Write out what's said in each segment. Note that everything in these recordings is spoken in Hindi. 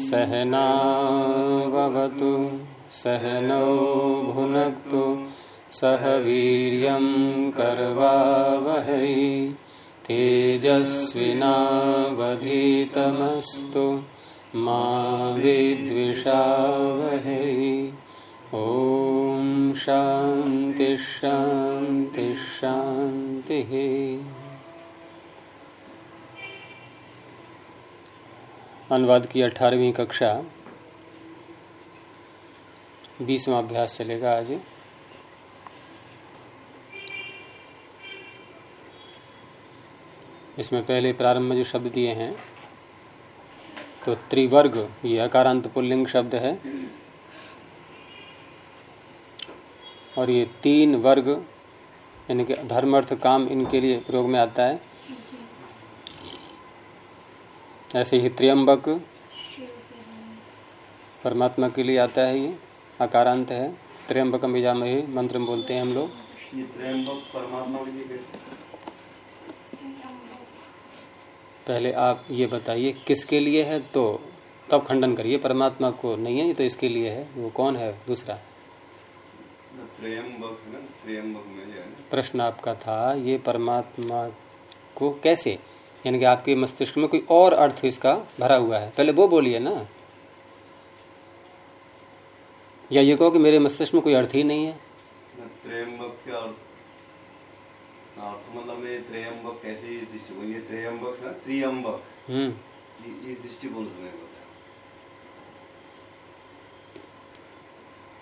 सहनावतु सहनौ भुनक्तु सह वीर्यं कर्वावहै। तेजस्विनावधीतमस्तु मा विद्विषावहै। ॐ शान्ति शान्ति। अनुवाद की अठारहवीं कक्षा बीसवा अभ्यास चलेगा आज। इसमें पहले प्रारंभ में जो शब्द दिए हैं तो त्रिवर्ग, ये अकारांत पुल्लिंग शब्द है। और ये तीन वर्ग, यानी कि धर्म अर्थ काम इनके लिए प्रयोग में आता है। ऐसे ही त्रियंबक। परमात्मा के लिए आता है ये अकारांत है। त्रियंबक बीजामही मंत्र में बोलते हैं हम लोग। पहले आप ये बताइए किसके लिए है? तो तब खंडन करिए परमात्मा को नहीं है ये तो इसके लिए है। वो कौन है? दूसरा। प्रश्न आपका था ये परमात्मा को कैसे यानी कि आपके मस्तिष्क में कोई और अर्थ इसका भरा हुआ है। पहले वो बोलिए ना। या ये कहो कि मेरे मस्तिष्क में कोई अर्थ ही नहीं है। त्रयंबक अर्थ? अर्थ मतलब ये त्रयंबक कैसे इस दृष्टिकोण ये त्रयंबक ना त्रियंबक। हम्म।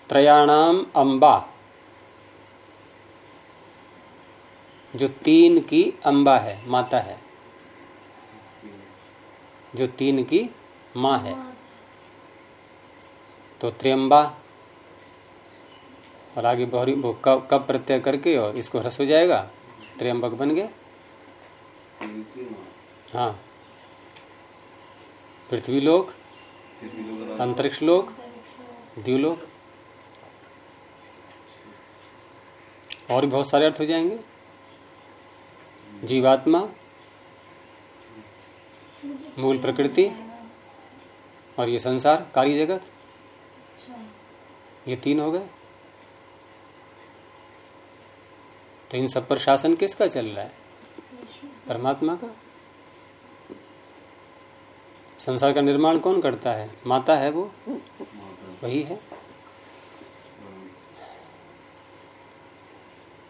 त्रयाणाम अंबा। जो तीन की अंबा है माता है। जो तीन की माँ है। तो त्र्यंबा और आगे बहुरी कब कब प्रत्यय करके और इसको रस हो जाएगा? त्र्यंबक बन माँ हाँ। पृथ्वी लोक, अंतरिक्ष लोक द्व्यूलोक और भी बहुत सारे अर्थ हो जाएँगे। जीवात्मा मूल प्रकृति और ये संसार, कार्य जगत? ये तीन हो गए? तो इन सब पर शासन किसका चल रहा है? परमात्मा का? संसार का निर्माण कौन करता है? माता है वो? वही है।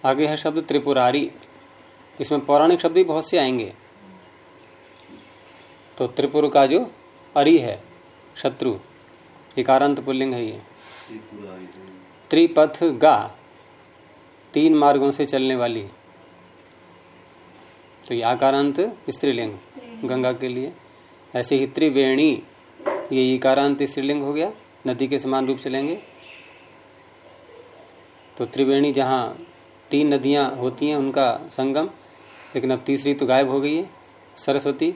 आगे है शब्द त्रिपुरारी। इसमें पौराणिक शब्द भी बहुत से आएँगे। तो त्रिपुर का जो अरि है, शत्रु इकारांत पुल्लिंग है ये। त्रिपथ गा, तीन मार्गों से चलने वाली। तो ये आकारांत स्त्रीलिंग, गंगा के लिए। ऐसे ही त्रिवेणी, ये इकारांत स्त्रीलिंग हो गया, नदी के समान रूप चलेंगे तो त्रिवेणी जहाँ तीन नदियाँ होती हैं, उनका संगम, लेकिन अब तीसरी तो गायब हो गई है, सरस्वती।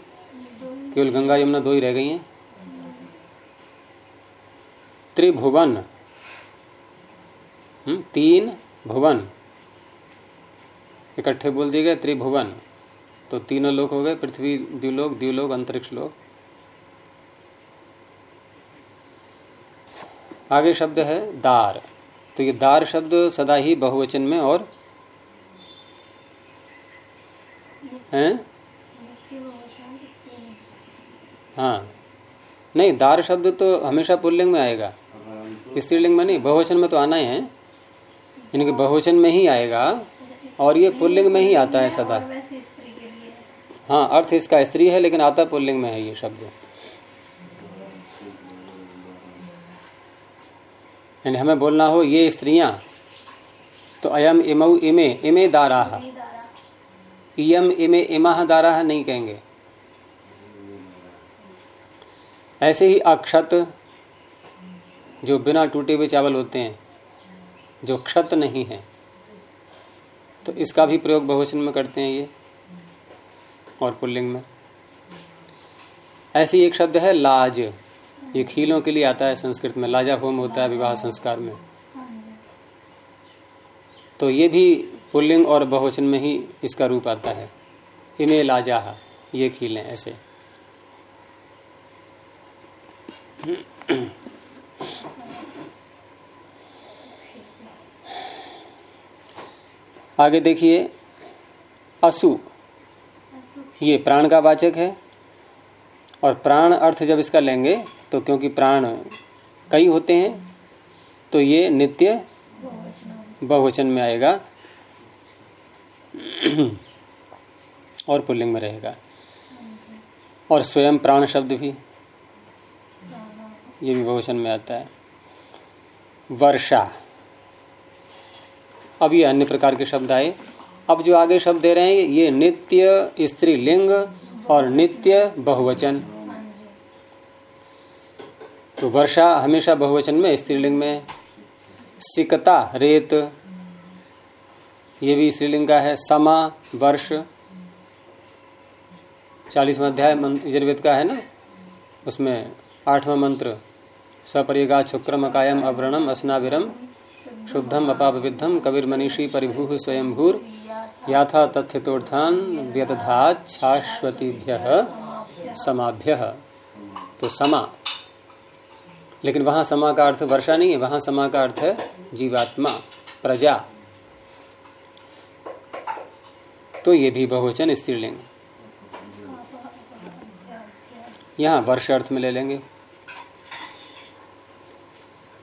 केवल गंगा यमुना दो ही रह गई हैं। त्रिभुवन। हम्म, तीन भुवन। इकट्ठे बोल दिए गए त्रिभुवन। तो तीनों लोग हो गए पृथ्वी द्व्यूलोक द्व्यूलोक अंतरिक्ष लोक। आगे शब्द है दार। तो ये दार शब्द सदा ही बहुवचन में और हैं? हाँ। नहीं, दार शब्द तो हमेशा पुल्लिंग में आएगा। स्त्रीलिंग में नहीं, बहुवचन में तो आना ही है। यानी कि बहुवचन में ही आएगा और ये पुल्लिंग में ही आता है सदा। हाँ अर्थ इसका स्त्री है, लेकिन आता पुल्लिंग में है ये शब्द। यानी हमें बोलना हो, ये स्त्रियाँ तो अयम इमे इमे दारा। इमे इमा दारा नहीं कहेंगे। ऐसे ही अक्षत जो बिना टूटे हुए चावल होते हैं, जो क्षत नहीं है तो इसका भी प्रयोग बहुवचन में करते हैं ये और पुल्लिंग में। ऐसी एक शब्द है लाज। ये खीलों के लिए आता है संस्कृत में लाजा होम होता है विवाह संस्कार में। तो ये भी पुल्लिंग और बहुवचन में ही इसका रूप आता है। इमे लाजा ये खीलें ऐसे। आगे देखिए, असु, ये प्राण का वाचक है। और प्राण अर्थ जब इसका लेंगे तो क्योंकि प्राण कई होते हैं तो ये नित्य बहुवचन में आएगा। और पुल्लिंग में रहेगा। और स्वयं प्राण शब्द भी। ये भी बहुवचन में आता है। वर्षा। अब ये अन्य प्रकार के शब्द आए। अब जो आगे शब्द दे रहे हैं, ये नित्य स्त्रीलिंग और नित्य बहुवचन। तो वर्षा हमेशा बहुवचन में, स्त्रीलिंग में। सिकता, रेत। ये भी स्त्रीलिंग का है। समा, वर्ष। चालीसवा अध्याय यजुर्वेद का है ना? उसमें आठवां मंत्र। सपरिगा शुक्रम कायम अव्रणम अस्नाविरम शुद्धम अपाप विद्धम कबीर मनीषी परिभू स्वयंभूर, याथा तथ्यतोर्थान व्यदधात शाश्वतीभ्य समाभ्य। तो समा। लेकिन वहाँ समा का अर्थ वर्षा नहीं है, वहाँ समा का अर्थ है जीवात्मा, प्रजा। तो ये भी बहुवचन स्त्रीलिंग। यहाँ वर्ष अर्थ में ले लेंगे।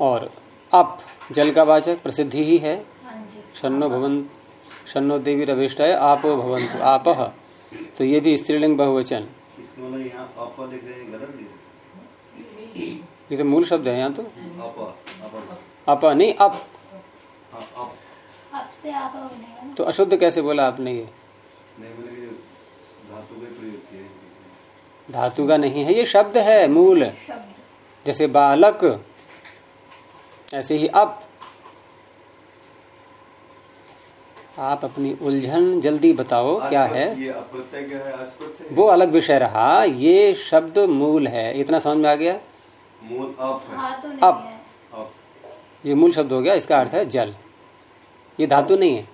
और अप, जल का वाचक प्रसिद्धि ही है। शनो भवन शनो देवी रविष्ट है आप भवंतु आप। तो ये भी स्त्रीलिंग बहुवचन। ये तो मूल शब्द है यहाँ तो। अप नहीं, अप। तो अशुद्ध कैसे बोला आपने ये? धातु का नहीं है, ये शब्द है, मूल। जैसे बालक। ऐसे ही अब आप अपनी उलझन जल्दी बताओ क्या है? वो अलग विषय रहा। ये शब्द मूल है। इतना समझ में आ गया? मूल अप है। हाँ तो है। अप ये मूल शब्द हो गया इसका अर्थ है जल। ये धातु नहीं है।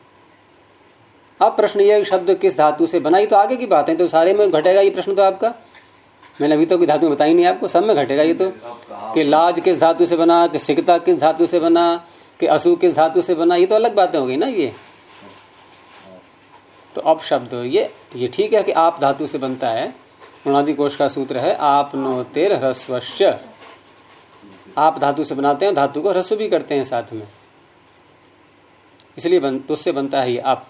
अब प्रश्न ये शब्द किस धातु से बना? ये तो आगे की बात है तो सारे में घटेगा ये प्रश्न तो आपका। मैंने अभी तो कोई धातु बताई नहीं आपको सब में घटेगा ये तो। कि लाज किस धातु से बना कि सिकता किस धातु से बना कि असु किस धातु से बना ये तो अलग बातें हो गई ना ये। तो अब शब्द ये ये ठीक है कि आप धातु से बनता है। उणादि कोश का सूत्र है आप नो तेर ह्रस्वश्य आप धातु से बनाते हैं धातु को ह्रस्व भी करते हैं साथ में। इसलिए बन, तो उससे बनता है ये आप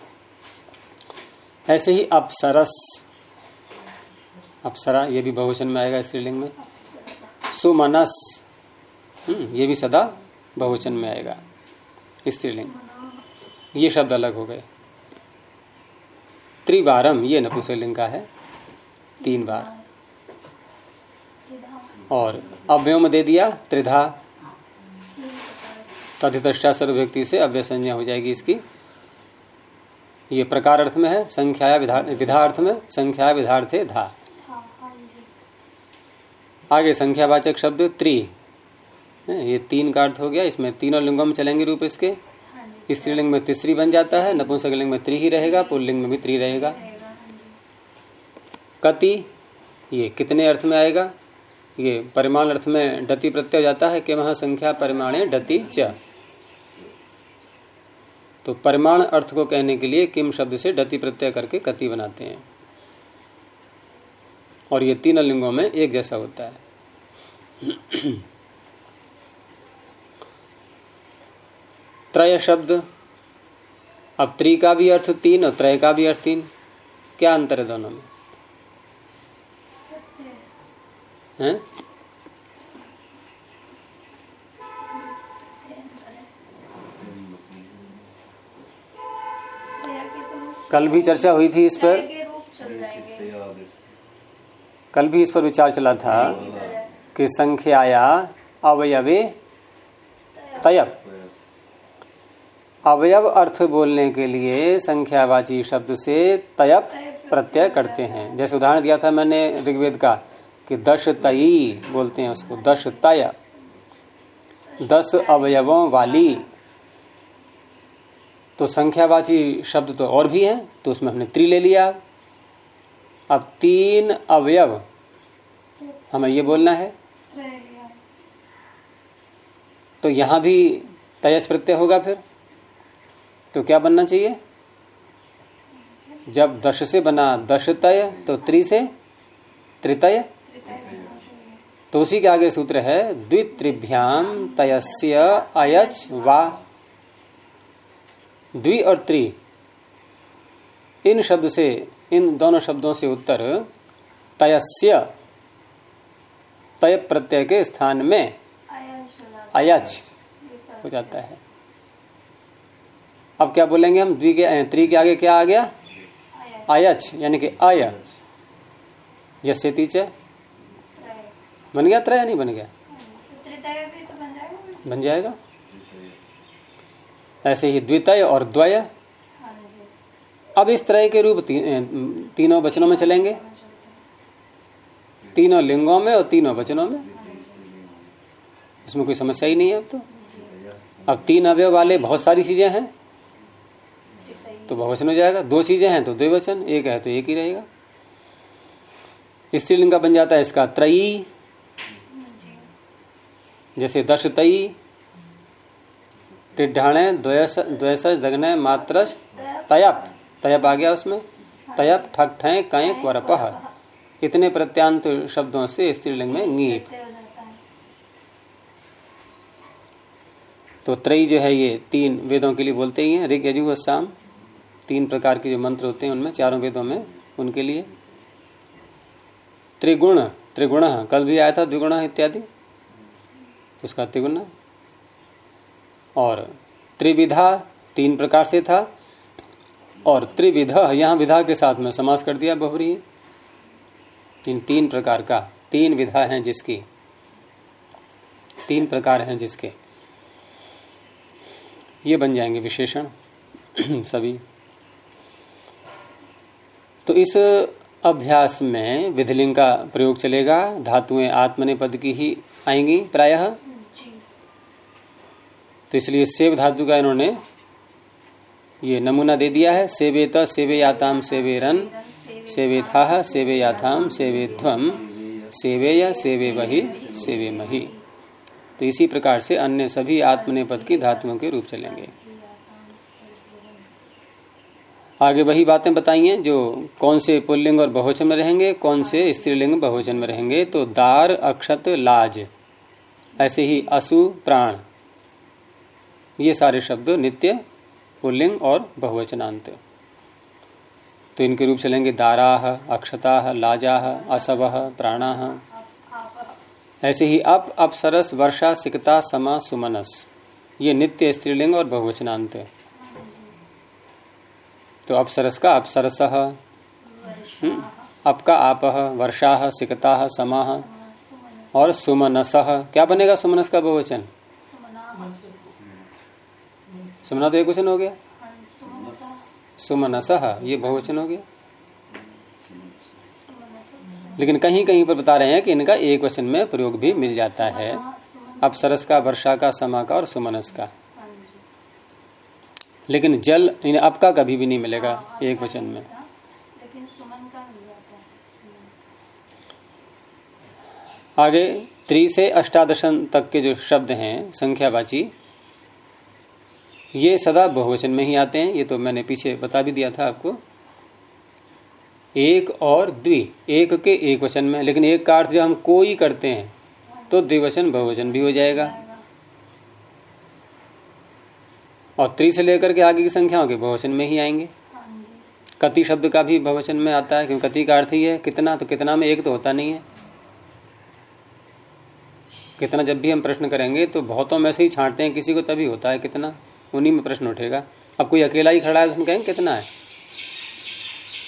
ऐसे ही अपसरस। अप्सरा ये भी बहुवचन में आएगा स्त्रीलिंग में। सुमनस हम्म, ये भी सदा बहुवचन में आएगा स्त्रीलिंग। ये शब्द अलग हो गए। त्रिवारम ये नपुंसकलिंग का है तीन बार। और अव्योम दे दिया त्रिधा। तथितष्टा सर्व व्यक्ति से अव्य संज्ञा हो जाएगी इसकी। ये प्रकार अर्थ में है संख्या विधा अर्थ में संख्या विधार्थे धा। आगे संख्यावाचक शब्द त्रि। ये तीन का अर्थ हो गया, इसमें तीनों लिंगों में चलेंगे रूप इसके। स्त्रीलिंग में तीसरी बन जाता है नपुंसकलिंग में त्रि ही रहेगा, पुल्लिंग में भी त्रि रहेगा। कति, ये कितने अर्थ में आएगा? ये परिमाण अर्थ में डति प्रत्यय जाता है कि वहाँ संख्या परिमाणे डति च। तो परिमाण अर्थ को कहने के लिए किम शब्द से डति प्रत्यय करके कति बनाते हैं। और ये तीन लिंगों में एक जैसा होता है। त्रय शब्द, अब त्रि का भी अर्थ तीन और त्रय का भी अर्थ तीन। क्या अंतर है दोनों में? हैं? कल भी चर्चा हुई थी इस पर क्रिया के रूप चल जाएँगे क्रिया आदेश कल भी इस पर विचार चला था की संख्याया अवयवे तयप। अवयव अर्थ बोलने के लिए संख्यावाची शब्द से तयप प्रत्यय करते हैं। जैसे उदाहरण दिया था मैंने ऋग्वेद का कि दश तयी बोलते हैं उसको, दश तय। दस अवयवों वाली। तो संख्यावाची शब्द तो और भी है तो उसमें हमने त्रि ले लिया। अब तीन अवयव। हमें ये बोलना है। तो यहाँ भी तयस प्रत्यय होगा फिर। तो क्या बनना चाहिए? जब दश से बना दश तय तो त्रि से त्रितय। तो उसी के आगे सूत्र है द्वित्रिभ्याम तयस्य अयच वा। द्वि और त्रि। इन शब्द से इन दोनों शब्दों से उत्तर तयस्य तय प्रत्यय के स्थान में हो अयच हो जाता है। अब क्या बोलेंगे हम? द्वि के त्री के आगे क्या आ गया? अयच यानी कि अय। यसे तीचे। बन गया त्रय नहीं बन गया? भी तो बन जाएगा। ऐसे ही द्वितय और द्वय। अब इस तरह के रूप ती, तीनों वचनों में चलेंगे। तीनों लिंगों में और तीनों वचनों में। इसमें कोई समस्या ही नहीं है अब तो। अब तीन अवयव वाले बहुत सारी चीज़ें हैं। तो बहुवचन हो जाएगा। दो चीज़ें हैं तो द्विवचन एक है तो एक ही रहेगा। स्त्रीलिंग का बन जाता है इसका त्रयी। जैसे दश तई टिड्ढाणे द्वयस द्वयस दग्न मात्रस तयप। तयप आ गया उसमें। तयप ठक ठय कयक वरपह इतने प्रत्यांत शब्दों से स्त्रीलिंग में है तो त्रयी जो है ये तीन वेदों के लिए बोलते ही हैं ऋग यजु साम। तीन प्रकार के जो मंत्र होते हैं उनमें चारों वेदों में उनके लिए। त्रिगुण त्रिगुण कल भी आया था द्विगुण इत्यादि। उसका त्रिगुण। और त्रिविधा तीन प्रकार से था। और त्रिविध यहाँ विधा के साथ में समास कर दिया बहुरी। इन तीन प्रकार का तीन विधा हैं जिसकी। तीन प्रकार हैं जिसके। ये बन जाएँगे विशेषण सभी। तो इस अभ्यास में विधिलिंग का प्रयोग चलेगा। धातुएँ आत्मने पद की ही आएँगी प्रायः। तो इसलिए सेव धातु का इन्होंने ये नमूना दे दिया है। सेवेत सेवे याताम, सेवे रन, सेवे था सेवे याथाम, सेवे ध्वम सेवे या, सेवे वही सेवे मही। तो इसी प्रकार से अन्य सभी आत्मने पद की धातुओं के रूप चलेंगे। आगे वही बातें बताइए जो कौन से पुल्लिंग और बहुवचन में रहेंगे, कौन से स्त्रीलिंग बहुवचन में रहेंगे। तो दार, अक्षत, लाज, ऐसे ही असु, प्राण, ये सारे शब्द नित्य पुल्लिंग और बहुवचनांत तो इनके रूप चलेंगे दाराह, अक्षताह, लाजाह, असवह, प्राणाह। ऐसे ही अप, अप्सरस, वर्षा, सिकता, समा, सुमनस। ये नित्य स्त्रीलिंग और बहुवचनांत है। तो अप्सरस का अप्सरस अप का आप, वर्षा, सिकता समाह और सुमनस। क्या बनेगा सुमनस का बहुवचन? सुमना तो एक वचन हो गया? सुमनस ये बहुवचन हो गया। लेकिन कहीं कहीं पर बता रहे हैं कि इनका एक वचन में प्रयोग भी मिल जाता है। अप्सरस का वर्षा का समा का और सुमनस का। लेकिन जल इन अब का कभी भी नहीं मिलेगा एक वचन में। है। आगे त्रि से अष्टादशन तक के जो शब्द हैं संख्यावाची ये सदा बहुवचन में ही आते हैं। ये तो मैंने पीछे बता भी दिया था आपको। एक और द्वि। एक के एक वचन में। लेकिन एक का अर्थ जब हम कोई करते हैं तो द्विवचन बहुवचन भी हो जाएगा। और त्रि से लेकर के आगे की संख्याओं के बहुवचन में ही आएँगे। कति शब्द का भी बहुवचन में आता है, क्योंकि कति का अर्थ ही है, कितना तो कितना में एक तो होता नहीं है। कितना जब भी हम प्रश्न करेंगे तो बहुतों में से ही छांटते हैं, किसी को तभी होता है कितना। उन्हीं में प्रश्न उठेगा। अब कोई अकेला ही खड़ा है उसमें कहेंगे कितना है,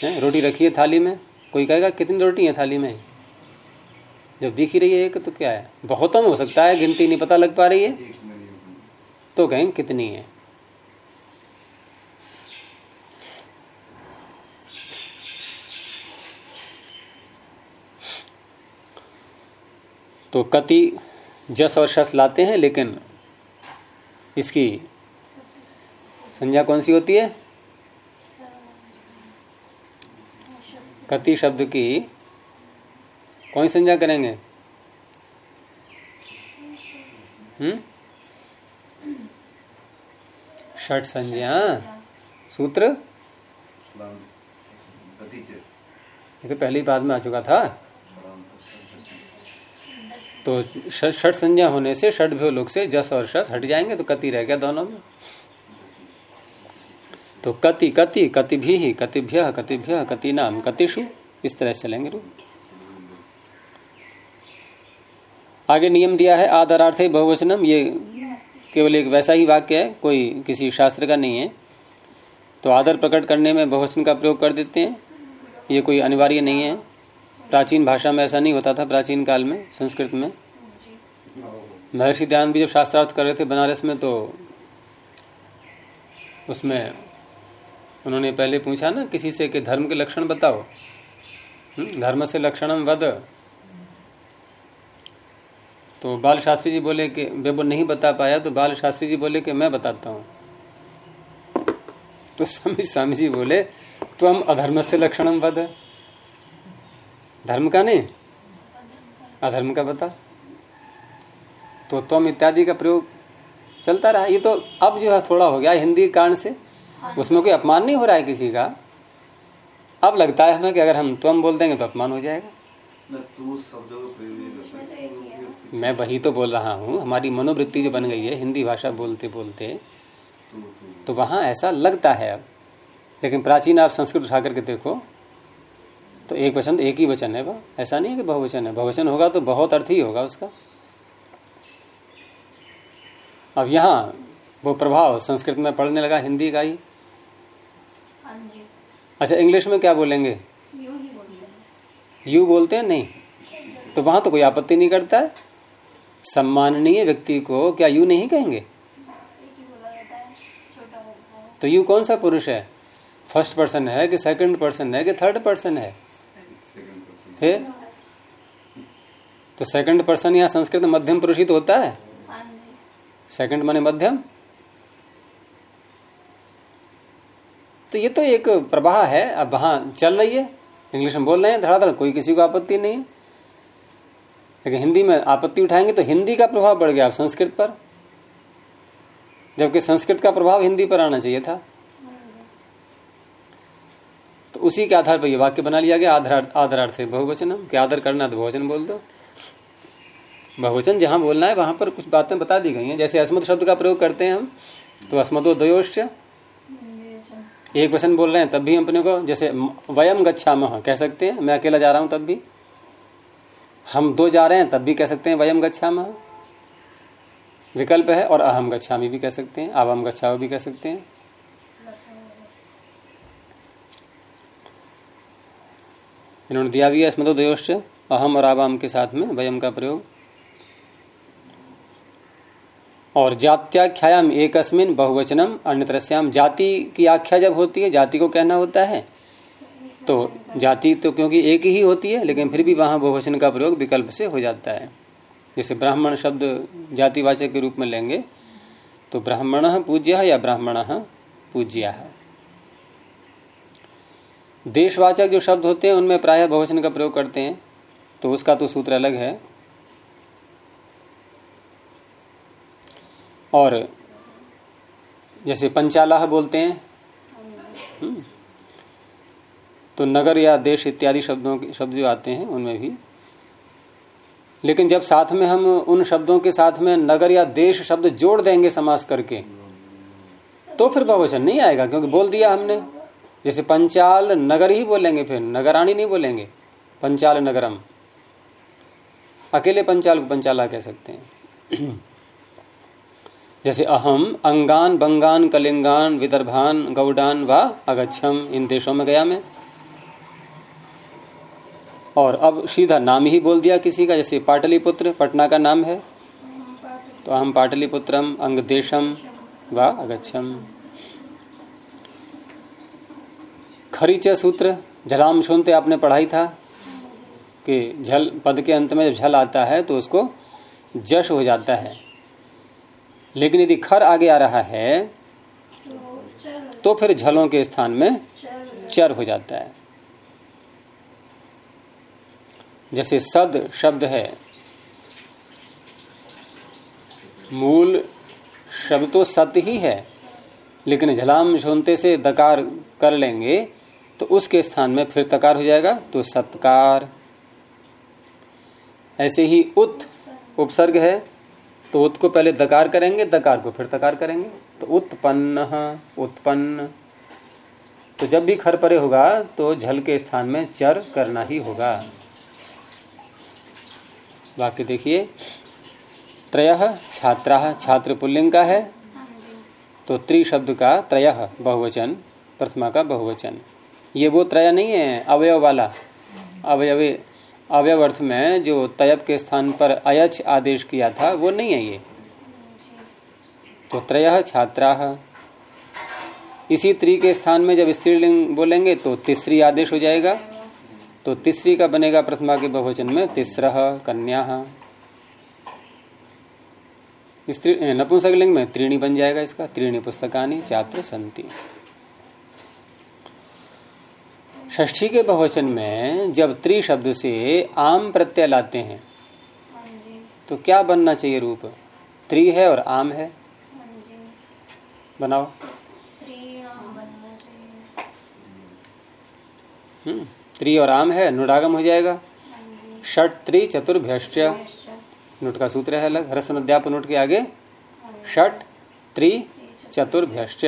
है? रोटी रखी है थाली में? कोई कहेगा कितनी रोटी है थाली में? जब दिख ही रही है एक तो क्या है? बहुतों में हो सकता है गिनती नहीं पता लग पा रही है। तो कहेंगे कितनी है? तो कति जस और शस लाते हैं लेकिन इसकी संज्ञा कौन सी होती है? कति शब्द की। कौन संज्ञा करेंगे? हम्म? संज्ञा। सूत्र? ये तो पहली बात में आ चुका था। तो षट संज्ञा होने से षट भ्यो लोग से जस और शस हट जाएँगे तो कति रह गया दोनों में। तो कति कति कति भी कतिभ्य कतिभ्य कति नाम कतिशु इस तरह से चलेंगे रूप। आगे नियम दिया है आदरार्थ बहुवचनम, ये केवल एक वैसा ही वाक्य है, कोई किसी शास्त्र का नहीं है। तो आदर प्रकट करने में बहुवचन का प्रयोग कर देते हैं। ये कोई अनिवार्य नहीं है। प्राचीन भाषा में ऐसा नहीं होता था, प्राचीन काल में, संस्कृत में। महर्षि दयानंद भी जब शास्त्रार्थ कर रहे थे बनारस में तो उसमें उन्होंने पहले पूछा ना किसी से कि धर्म के लक्षण बताओ। हम्म, धर्म से लक्षणम वद। तो बाल शास्त्री जी बोले कि वे वो नहीं बता पाया तो बाल शास्त्री जी बोले कि मैं बताता हूँ। तो स्वामी स्वामी जी बोले तो हम अधर्म से लक्षणम वद। धर्म का नहीं? अधर्म का बता। तो तुम इत्यादि का प्रयोग चलता रहा। ये तो अब जो है थोड़ा हो गया हिंदी कारण से। उसमें कोई अपमान नहीं हो रहा है किसी का? अब लगता है हमें कि अगर हम तुम बोल देंगे तो अपमान हो जाएगा। तू मैं वही तो बोल रहा हूँ। हमारी मनोवृत्ति जो बन गई है हिंदी भाषा बोलते बोलते तू वहाँ ऐसा लगता है अब। लेकिन प्राचीन आप संस्कृत उठा करके देखो तो एक वचन एक ही वचन है वह ऐसा नहीं है कि बहुवचन है। बहुवचन होगा तो बहुत अर्थ ही होगा उसका। अब यहाँ वो प्रभाव संस्कृत में पढ़ने लगा हिंदी का ही। अच्छा इंग्लिश में क्या बोलेंगे? यूँ ही बोलते हैं? यू बोलते हैं नहीं। तो वहाँ तो कोई आपत्ति नहीं करता है? सम्माननीय व्यक्ति को क्या यू नहीं कहेंगे? ही है है तो यू कौन सा पुरुष है? फ़र्स्ट पर्सन है कि सेकंड पर्सन है कि थर्ड पर्सन है? फिर? तो सेकंड पर्सन या संस्कृत मध्यम पुरुष ही तो होता है। हाँ सेकंड माने मध्यम? तो ये तो एक प्रवाह है, अब वहाँ चल रही है। इंग्लिश में बोल रहे हैं, धड़ाधड़, कोई किसी को आपत्ति नहीं। लेकिन हिंदी में आपत्ति उठाएँगे तो हिंदी का प्रभाव बढ़ गया अब संस्कृत पर। जबकि संस्कृत का प्रभाव हिंदी पर आना चाहिए था। तो उसी के आधार पर यह वाक्य बना लिया गया, आधार, आदरार्थ है, बहुवचनम। कि आदर करना तो बहुवचन बोल दो। बहुवचन जहाँ बोलना है, वहाँ पर कुछ बातें बता दी गई हैं। जैसे अस्मत शब्द का प्रयोग करते हैं हम तो अस्मतो द्वयोश्च। एक वचन बोल रहे हैं, तब भी अपने को जैसे वयम गच्छामह कह सकते हैं, मैं अकेला जा रहा हूँ तब भी। हम दो जा रहे हैं, तब भी कह सकते हैं वयम गच्छामह विकल्प है और अहम गच्छामी भी कह सकते हैं, आवाम गच्छाओ भी कह सकते हैं। इन्होंने दिया भी है स्मृतो दयोश्च अहम और आवाम के साथ में वयम का प्रयोग। और जात्याख्यायाम एकस्मिन बहुवचनम अन्यत्रस्याम जाति की आख्या जब होती है, जाति को कहना होता है। तो जाति तो क्योंकि एक ही होती है, लेकिन फिर भी वहाँ बहुवचन का प्रयोग विकल्प से हो जाता है। जैसे ब्राह्मण शब्द जातिवाचक के रूप में लेंगे तो ब्राह्मण पूज्य या ब्राह्मण पूज्य? देशवाचक जो शब्द होते हैं, उनमें प्रायः बहुवचन का प्रयोग करते हैं तो उसका तो सूत्र अलग है। और जैसे पंचालाह बोलते हैं हम्म, तो नगर या देश इत्यादि शब्दों के शब्द जो आते हैं उनमें भी। लेकिन जब साथ में हम उन शब्दों के साथ में नगर या देश शब्द जोड़ देंगे समास करके तो फिर बहुवचन नहीं आएगा क्योंकि बोल दिया हमने। जैसे पंचाल नगर ही बोलेंगे फिर नगरानी नहीं बोलेंगे पंचाल नगरम। अकेले पंचाल को पंचाला कह सकते हैं। जैसे अहम, अंगान, बंगान, कलिंगान, विदर्भान, गौडान व अगच्छम, इन देशों में गया मैं। और अब सीधा नाम ही बोल दिया किसी का, जैसे पाटलिपुत्र, पटना का नाम है। तो अहम पाटलिपुत्रम अंग देशम व अगच्छम। खरीच सूत्र झलाम सुनते आपने पढ़ाई था कि झल, पद के अंत में जब झल आता है तो उसको जश हो जाता है। लेकिन यदि खर आगे आ रहा है तो फिर झलों के स्थान में चर हो जाता है। जैसे सद शब्द है, मूल शब्द तो सत्य ही है, लेकिन झलाम झोंते से दकार कर लेंगे तो उसके स्थान में फिर तकार हो जाएगा तो सत्कार। ऐसे ही उत उपसर्ग है तो उत को पहले दकार करेंगे, दकार को फिर तकार करेंगे। तो उत्पन्न उत्पन्न। तो जब भी खर परे होगा तो झल के स्थान में चर करना ही होगा। बाकी देखिए। त्रय छात्रा, छात्र पुल्लिंग का है। तो त्रि शब्द का त्रय, बहुवचन। प्रथमा का बहुवचन। ये वो त्रय नहीं है, अवयव वाला। अवयव अवयव अर्थ में जो तयब के स्थान पर अयच आदेश किया था, वो नहीं है ये। तो त्रय छात्रा। इसी त्री के स्थान में जब स्त्रीलिंग बोलेंगे तो तीसरी आदेश हो जाएगा। तो तीसरी का बनेगा प्रथमा के बहुवचन में, तीसरा, कन्या। स्त्री, नपुंसकलिंग में त्रीणी बन जाएगा इसका, त्रीणी पुस्तकानी छात्र संति। ष्ठी के बहुवचन में जब त्रि शब्द से आम प्रत्यय लाते हैं तो क्या बनना चाहिए रूप? त्रि है और आम है? बनाओ। हम्म त्रि और आम है नुडागम हो जाएगा। षट, त्रि यश्च। नुट का सूत्र है अलग ह्रस्व अध्याप नुट के आगे। षट, त्रि, चतुर्भ्यश्च।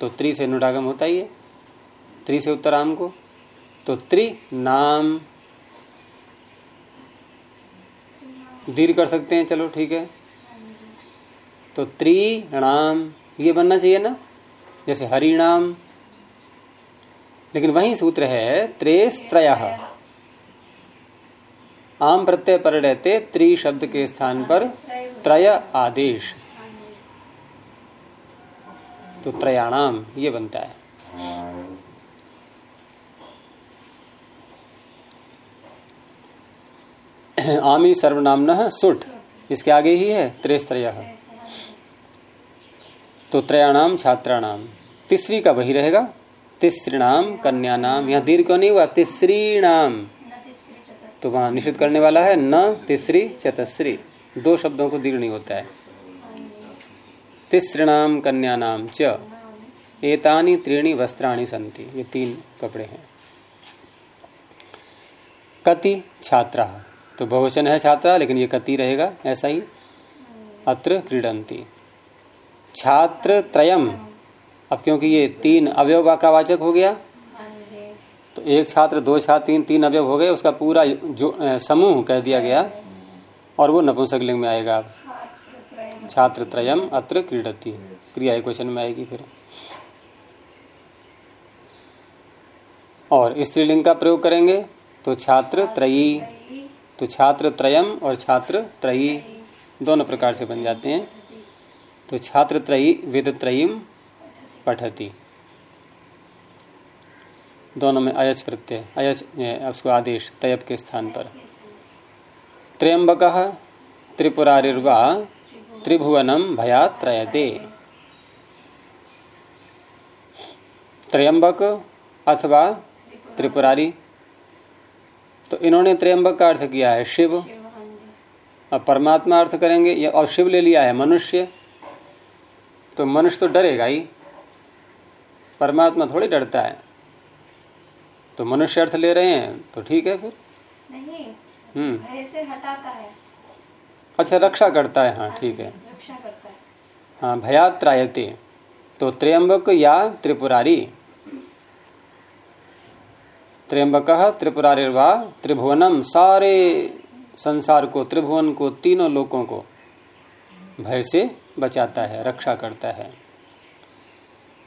तो त्रि से नुडागम होता ही है। त्रि से उत्तर आम को। तो त्रि नाम। दीर्घ कर सकते हैं, चलो ठीक है। तो त्रिणाम ये बनना चाहिए ना? जैसे हरिणाम लेकिन वही सूत्र है त्रेस त्रेस्त्रय। आम प्रत्यय पर रहते त्रि शब्द के स्थान पर त्रय आदेश। तो त्रयाणाम, ये बनता है। आमी सर्वनाम सुट। इसके आगे ही है त्रेस्त्रय तो त्रयाणाम, छात्राणाम। तीसरी का वही रहेगा। तिसृणाम, कन्यानाम। यहाँ दीर्घ नहीं हुआ तिसरी चतुर्थी तो वहाँ निषिद्ध करने वाला है न, तिसरी चतश्री दो शब्दों को दीर्घ नहीं होता है। तिसृणाम, कन्यानाम च। एतानी त्रीणी वस्त्राणी संति ये तीन कपड़े हैं। कति छात्रा। तो बहुवचन है छात्रा, लेकिन ये कति रहेगा, ऐसा ही। अत्र क्रीडंती छात्र त्रयम अब क्योंकि ये तीन अवयव का वाचक हो गया तो एक छात्र, दो छात्र, तीन तीन अवयव हो गए, उसका पूरा जो समूह कह दिया गया, और वो नपुंसकलिंग में आएगा। अब छात्र त्रयम अत्र क्रीडती। क्रिया क्वेश्चन में आएगी फिर। और स्त्रीलिंग का प्रयोग करेंगे तो छात्र त्रयी तो छात्र त्रयम और छात्र त्रयी दोनों प्रकार से बन जाते हैं। तो छात्र त्रयी, वेद त्रयीम, पठती। दोनों में अयच प्रत्यय, अयच उसको आदेश तयब के स्थान पर। त्र्यंबक, त्रिपुरारिर्वा, त्रिभुवनम भयात त्रयते त्र्यंबक अथवा त्रिपुरारी तो इन्होंने त्र्यंबक का अर्थ किया है शिव। हाँ अब परमात्मा अर्थ करेंगे ये और शिव ले लिया है मनुष्य। तो मनुष्य तो डरेगा ही। परमात्मा थोड़ी डरता है। तो मनुष्य अर्थ ले रहे हैं तो ठीक है फिर। नहीं हम्म। हटाता है। अच्छा रक्षा करता है हाँ ठीक है। रक्षा करता है। हाँ भयात त्रायते तो त्र्यंबक या त्रिपुरारी। त्र्यंबक त्रिपुरारी वा त्रिभुवनम, सारे संसार को, त्रिभुवन को, तीनों लोकों को भय से बचाता है, रक्षा करता है।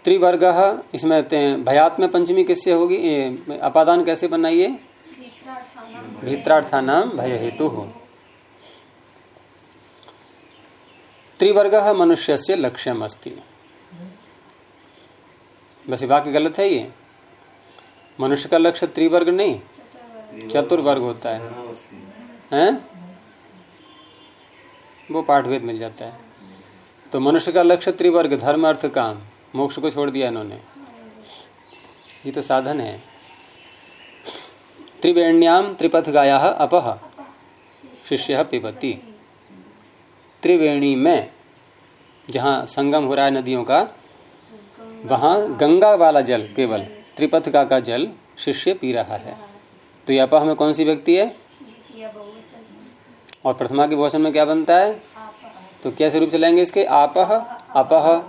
त्रिवर्ग, इसमें ते- भयात में पंचमी किससे होगी? अपादान कैसे बनाइए? भीत्रार्थानाम भीत्रार्थानाम भय हेतु हो। त्रिवर्ग मनुष्य से लक्ष्यम अस्ति बस ये वाक्य गलत है ये? मनुष्य का लक्ष्य त्रिवर्ग नहीं, चतुर्वर्ग होता है। हैं? वो पाठभेद मिल जाता है। तो मनुष्य का लक्ष्य त्रिवर्ग, धर्म, अर्थ, काम, मोक्ष को छोड़ दिया इन्होंने। ये तो साधन है। त्रिवेण्याम त्रिपथ गाया अपह शिष्य पिबती। त्रिवेणी में जहाँ संगम हो रहा है नदियों का, वहाँ गंगा वाला जल केवल त्रिपथ का, का जल शिष्य पी रहा है। तो यह अपह में कौन सी व्यक्ति है? और प्रथमा के भोजन में क्या बनता है? तो कैसे रूप चलाएँगे इसके? आपह अपह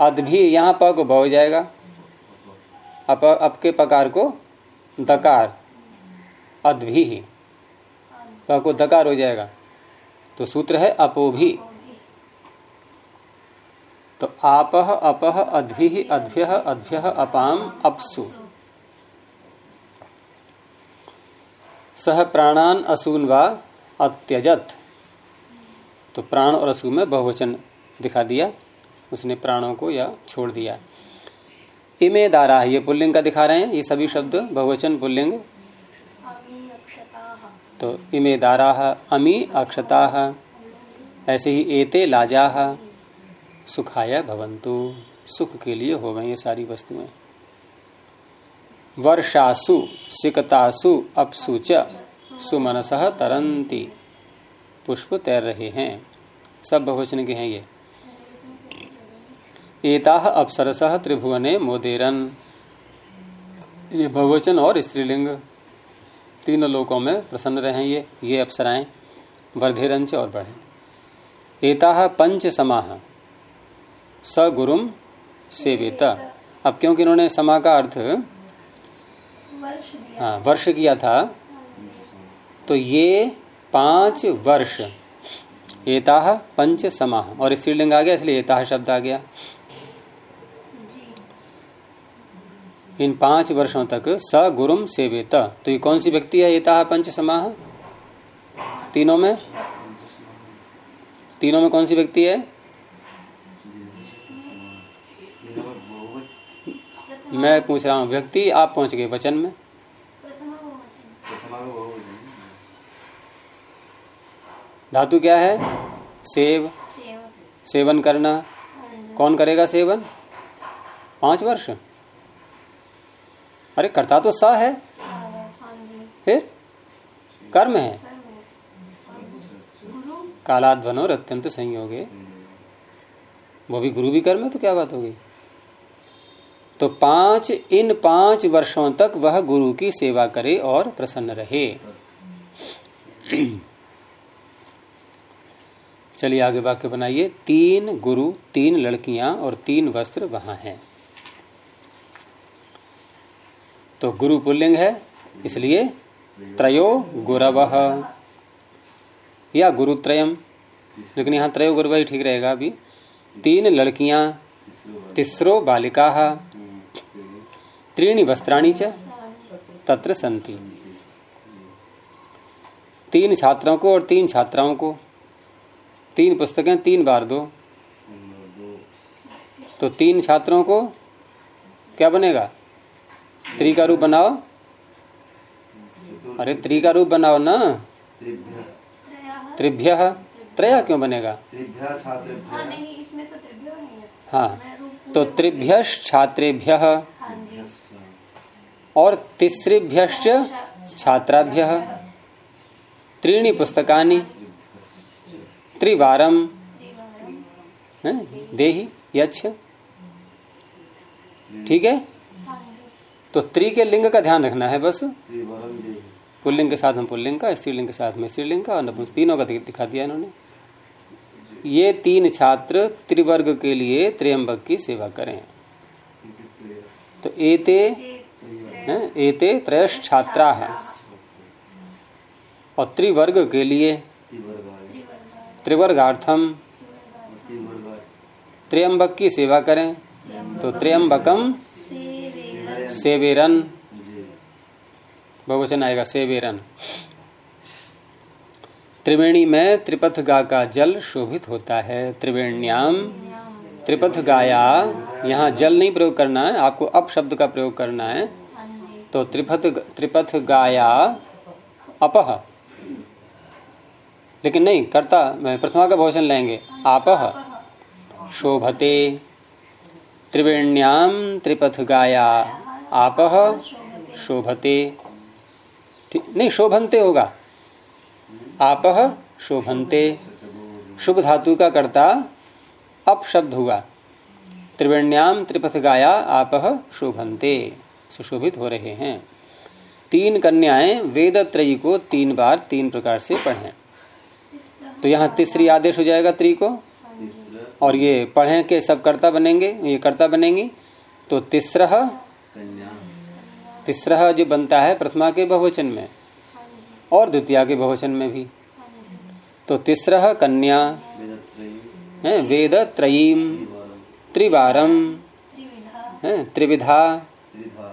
अदभी यहाँ प को भ हो जाएगा। अप अप के पकार को दकार अदभी प को दकार हो जाएगा। तो सूत्र है अपोभी। भी तो आपह अपह अद्भि अद्भ्य अद्भ्य अपाम अपसु। सह प्राणान असून व अत्यजत। तो प्राण और असु में बहुवचन दिखा दिया। उसने प्राणों को या छोड़ दिया। इमे दारा ये पुल्लिंग का दिखा रहे हैं। ये सभी शब्द बहुवचन पुल्लिंग। तो इमे दारा अमी अक्षता। ऐसे ही एते लाजा। सुखाय भवंतु सुख के लिए हो गई ये सारी वस्तुएँ। वर्षासु, सिकतासु अपसु च सुमनस तरंती पुष्प तैर रहे हैं। सब बहुवचन के हैं ये। एता अप्सरस त्रिभुवने मोदेरन। ये बहुवचन और स्त्रीलिंग। तीन लोकों में प्रसन्न रहे ये। ये अप्सराएँ वर्धेरंच और बढ़े। एता पंच समाह स गुरुम सेवेत। अब क्योंकि इन्होंने समा का अर्थ वर्ष हाँ, वर्ष किया था तो ये पाँच वर्ष एता पंच समाह और स्त्रीलिंग आ गया इसलिए एताह शब्द आ गया। इन पाँच वर्षों तक स गुरुम सेवेत। तो ये कौन सी व्यक्ति है एताह पंच समाह तीनों में? तीनों में कौन सी व्यक्ति है? मैं पूछ रहा हूँ, व्यक्ति, आप पहुँच गए वचन में। धातु क्या है? सेव। सेव सेवन करना। कौन करेगा सेवन? पाँच वर्ष। अरे, करता तो सा है। फिर? कर्म है। गुरु कालाध्वनोर अत्यंत संयोगे। वो भी गुरु भी कर्म है तो क्या बात हो गई? तो पाँच, इन पाँच वर्षों तक वह गुरु की सेवा करे और प्रसन्न रहे। चलिए आगे वाक्य बनाइए। तीन गुरु, तीन लड़कियाँ और तीन वस्त्र वहाँ हैं। तो गुरु पुल्लिंग है, इसलिए त्रयो गुरव। या गुरुत्रयम। लेकिन यहाँ त्रयो गुरव ही ठीक रहेगा अभी। तीन लड़कियाँ, तीसरो बालिका। त्रीणि वस्त्राणी च तत्र संति तीन छात्रों को और तीन छात्राओं को। तीन पुस्तकें, तीन बार दो। तो तीन छात्रों को क्या बनेगा? त्री का रूप बनाओ। अरे त्री का रूप बनाओ ना। त्रिभ्य। त्रयः क्यों बनेगा? हाँ तो त्रिभ्यो छात्रेभ्य और तिसृभ्य छात्राभ्य। त्रीणि त्रिवारम। हैं, देहि? यच्छ। ठीक है? तो त्रि के लिंग का ध्यान रखना है बस। पुल्लिंग के साथ में पुल्लिंग का स्त्रीलिंग के साथ में स्त्रीलिंग का और नपुंस तीनों का दिखा दिया इन्होंने। ये तीन छात्र त्रिवर्ग के लिए त्र्यंबक की सेवा करें। तो एते एते त्रयश छात्रा है। और त्रिवर्ग के लिए त्रिवर्गार्थम त्र्यंबक की सेवा करें तो त्र्यंबकम सेवे सेवेरन। बहुवचन आएगा, सेवेरन। त्रिवेणी में त्रिपथ गा का जल शोभित होता है। त्रिवेण्याम त्रिपथ गाया यहाँ जल नहीं प्रयोग करना है, आपको अप शब्द का प्रयोग करना है। तो त्रिपथ त्रिपथ गाया अपह लेकिन नहीं, करता प्रथमा का भोजन लेंगे आपह शोभते त्रिवेण्याम त्रिपथ गाया आपह शोभते नहीं, शोभनते होगा। आपह शोभनते, शुभ धातु का कर्ता अप शब्द हुआ त्रिवेण्याम त्रिपथ गाया आपह शोभनते। सुशोभित हो रहे हैं। तीन कन्याएँ वेद त्रयी को तीन बार तीन प्रकार से पढ़ें। तो यहाँ तीसरी आदेश हो जाएगा त्री को। और ये पढ़ें के सब कर्ता बनेंगे, ये कर्ता बनेंगी। तो तीसरा तीसरा जो बनता है प्रथमा के बहुवचन में और द्वितीय के बहुवचन में भी। तो तीसरा कन्या, है वेद त्रयीम त्रिवारम है, त्रिविधा त्रिधा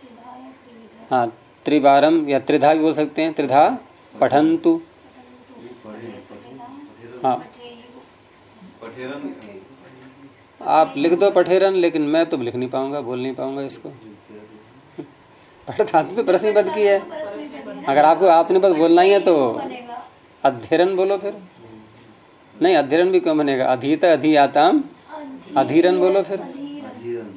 त्रिधा या त्रिविधा हाँ त्रिवारम या त्रिधा भी बोल सकते हैं, त्रिधा पठंतु हाँ। आप लिख दो पठेरन, लेकिन मैं तो लिख नहीं पाऊँगा, बोल नहीं पाऊँगा इसको। पठधातु तो प्रश्न पद की है। अगर आपको आपने बस बोलना ही है तो अध्ययन बोलो फिर। नहीं, अध्ययन भी क्यों बनेगा? अधीत अधियाताम, अधीरन बोलो फिर अधीरन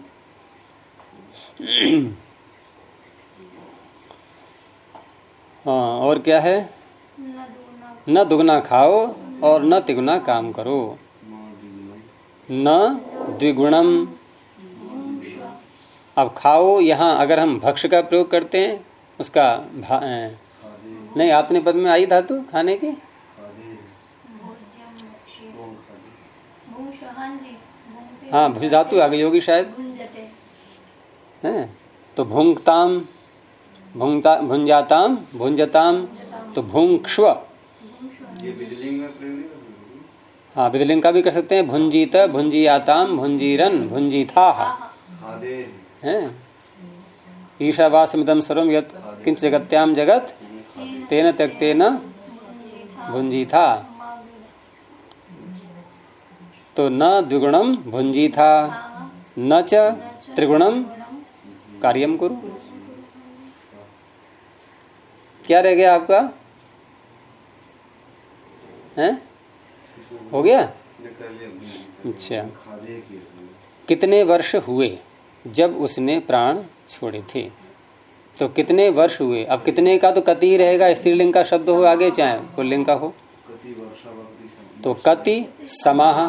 हाँ और क्या है? न दुगना खाओ और न तिगुना काम करो। न द्विगुणम। अब खाओ यहाँ अगर हम भक्ष का प्रयोग करते हैं उसका नहीं आपने पद में आई धातु खाने की? हाँ हाँ भुज धातु आ गई होगी शायद है तो भुंगताम। भुंगता भुंजाताम? भुंजताम तो भुंक्ष्व। हाँ विदलिंग का भी कर सकते हैं। भुंजीत भुंजियाताम भुंजीरन भुंजीथा। है? ईशावासमिदम सर्वम यत किंच जगत्याम जगत तेन त्यक्तेन भुंजीथा। तो न द्विगुणम भुंजीथा न च त्रिगुणम कार्यम करो। क्या रह गया आपका? हैं? हो गया? अच्छा। कितने वर्ष हुए जब उसने प्राण छोड़े थे? तो कितने वर्ष हुए? अब कितने का तो कति रहेगा? स्त्रीलिंग का शब्द हो, आगे चाहे, पुल्लिंग का हो। तो कति, समाह,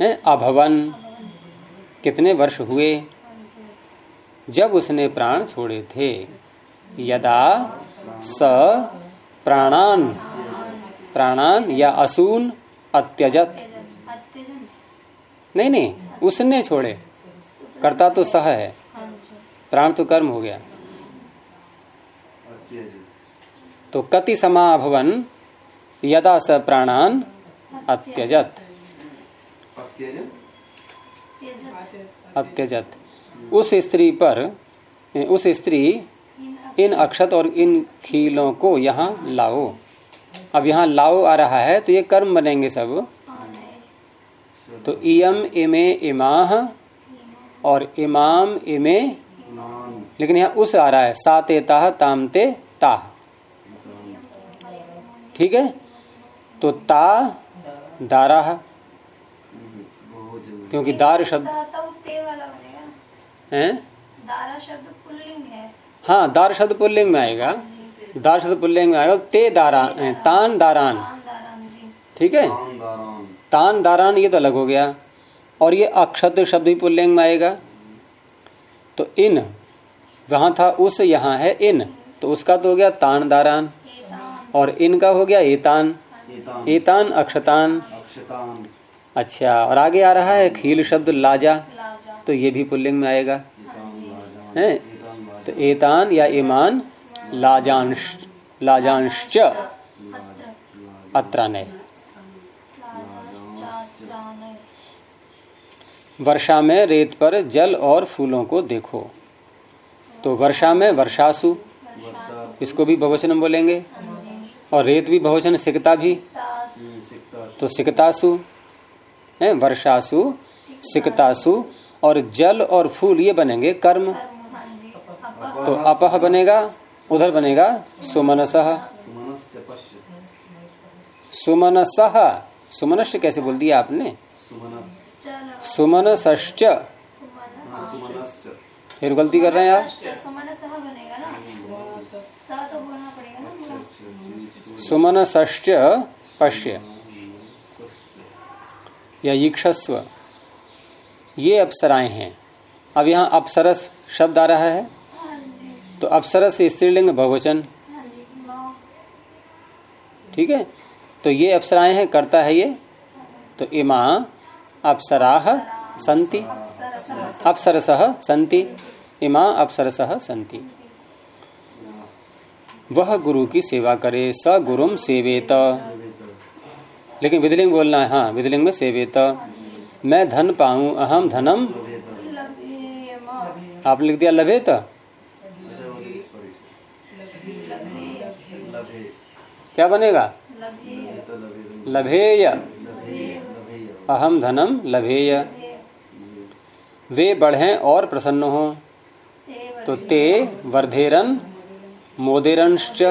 है? अभवन। कितने वर्ष हुए जब उसने प्राण छोड़े थे? यदा स प्राणान। प्राणान या असून अत्यजत। नहीं नहीं, उसने छोड़े। कर्ता तो सह है। प्राण तो कर्म हो गया। तो कति समाभवन, यदा स प्राणान अत्यजत। अत्यजत। उस स्त्री पर, उस स्त्री इन अक्षत और इन खीलों को यहाँ लाओ। अब यहाँ लाओ आ रहा है तो ये कर्म बनेंगे सब। तो इम इमे इमाह और इमाम इमे लेकिन यहाँ उस आ रहा है साते ताह तामते ताह। ठीक है? तो ता दारा क्योंकि दार शब्द है? दारा शब्द पुल्लिंग है, दार शब्द पुल्लिंग में आएगा। दार शब्द पुल्लिंग में आएगा। ते दारान तान दारान। ठीक है? तान दारान, ये तो अलग हो गया। और ये अक्षत शब्द भी पुल्लिंग में आएगा। तो इन, वहाँ था, उस, यहाँ है इन। तो उसका तो हो गया तान दारान। और इनका हो गया एतान। एतान अक्षतान। अच्छा और आगे आ रहा है खील शब्द लाजा। तो ये भी पुल्लिंग में आएगा। है? तो एतान या ईमान लाजांश, लाजांश्च अत्र वर्षा में रेत पर जल और फूलों को देखो। तो वर्षा में वर्षासु, इसको भी बहुवचन बोलेंगे। और रेत भी बहुवचन, सिकता भी। तो सिकतासु, है, वर्षासु, सिकतासु, और जल और फूल ये बनेंगे कर्म। तो अपह बनेगा, उधर बनेगा, सुमनस। पश्य सुमनसह सुमनश्च कैसे बोल दिया आपने? सुमन चल सुमनसश्च। कुमन सुमनश्च फिर गलती कर रहे हैं आप? सुमन सह बनेगा ना स तो बोलना पड़ेगा ना पूरा सुमन ष्ट पश्य। या ईक्षस्व ये अप्सराएँ हैं। अब यहाँ अप्सरस शब्द आ रहा है। तो अप्सरस स्त्रीलिंग बहुवचन। ठीक है? तो ये अप्सराएँ हैं करता है ये। तो इमा अप्सराह संति। सर सर संति। इमा अप्सरसः संति। वह गुरु की सेवा करे स गुरुम सेवेत। लेकिन विधिलिंग बोलना है हाँ विधिलिंग में सेवेत। मैं धन पाऊँ अहम धनम। आप लिख दिया लभेत? क्या बनेगा? लभेय। अहम धनम लभेय। वे बढ़ें और प्रसन्न हो। तो ते वर्धेरन मोदेरंश्च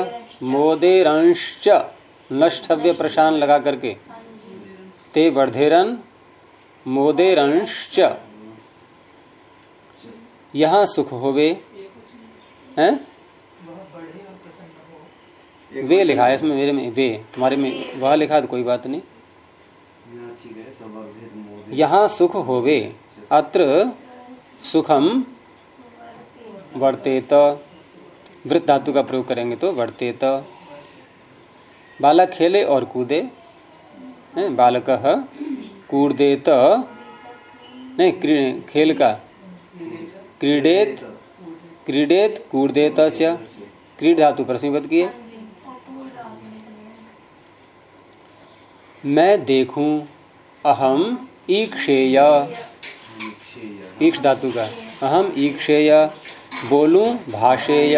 मोदेरंश्च नष्टव्य प्रशान लगा करके। ते वर्धेरन मोदेरंश्च यहाँ सुख होवे। हैं? वे लिखा है इसमें मेरे में वे तुम्हारे में वह लिखा तो कोई बात नहीं। यहाँ है सुख होवे अत्र सुखम वर्तेत। वृत्त धातु का प्रयोग करेंगे तो वर्तेत। बालक खेले और कूदे हैं, बालक कूदेत। नहीं खेल का। क्रीडेत क्रीडेत कूदेत च। क्रीड धातु प्रसिबद्ध किए। मैं देखूँ अहम ईक्षेय। क्षेय ईक्ष धातु का अहम ईक्षेय। बोलूँ भाषेय।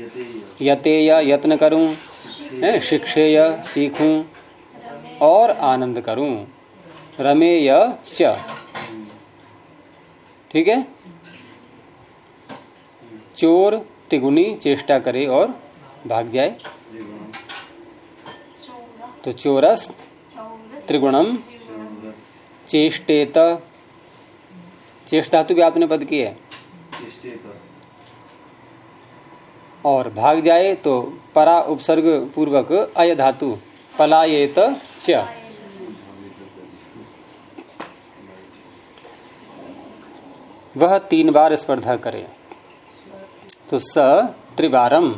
यते यतेय यत्न करूँ हैं, शिक्षेय सीखूं और आनंद करूँ। रमेय च। ठीक है? चोर तिगुनी चेष्टा करे और भाग जाए। तो चोरस त्रिगुणम चेष्टेत। चेष्ट धातु भी आपने पद की है। और भाग जाए तो परा उपसर्ग पूर्वक अय धातु पलायेत च। वह तीन बार स्पर्धा करे। तो स त्रिवारम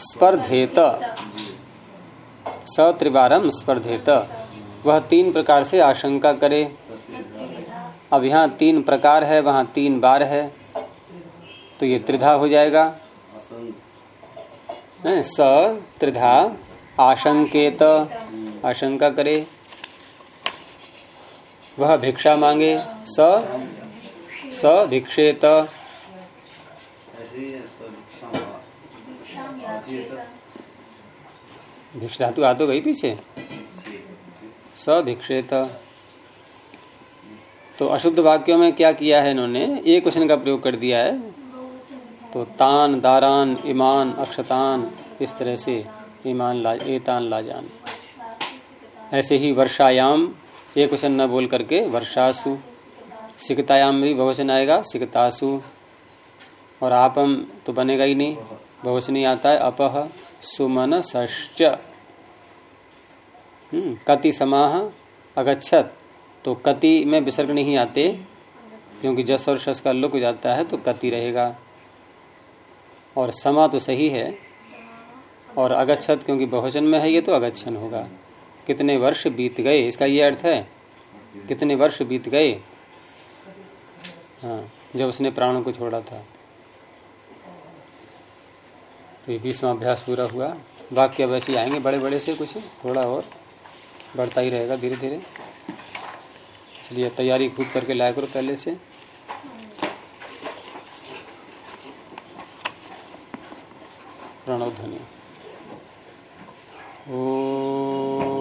स्पर्धेत। स त्रिवारम स्पर्धेत। वह तीन प्रकार से आशंका करे। अब यहाँ तीन प्रकार है, वहाँ तीन बार है तो ये त्रिधा हो जाएगा। स, त्रिधा, आशंकेत, आशंका करे। वह भिक्षा मांगे, स स भिक्षेत। भिक्षा धातु आ तो गई पीछे। स भिक्षेत तो अशुद्ध वाक्यों में क्या किया है इन्होंने? एक क्वेश्चन का प्रयोग कर दिया है। तो तान दारान ईमान अक्षतान इस तरह से ईमान ला एतान लाजान ऐसे ही वर्षायाम एक क्वेश्चन न बोल करके वर्षासु। सिकतायाम भी बहुवचन आएगा सिकतासु। और आपम तो बनेगा ही नहीं बहुवचन ही आता है अपह सुमन हम्म, कति समाह अगच्छत। तो कति में विसर्ग नहीं आते, क्योंकि जस और शस का लुक जाता है तो कति रहेगा। और समा तो सही है, और अगच्छत क्योंकि बहुवचन में है, ये तो अगच्छन होगा। कितने वर्ष बीत गए, इसका ये अर्थ है? कितने वर्ष बीत गए? हाँ जब उसने प्राणों को छोड़ा था। तो ये बीसवा अभ्यास पूरा हुआ। वाक्य वैसे आएँगे बड़े बड़े से कुछ, थोड़ा और। बढ़ता ही रहेगा धीरे धीरे। इसलिए तैयारी खुद करके लाया करो पहले से। प्रणव ध्वनि ओ।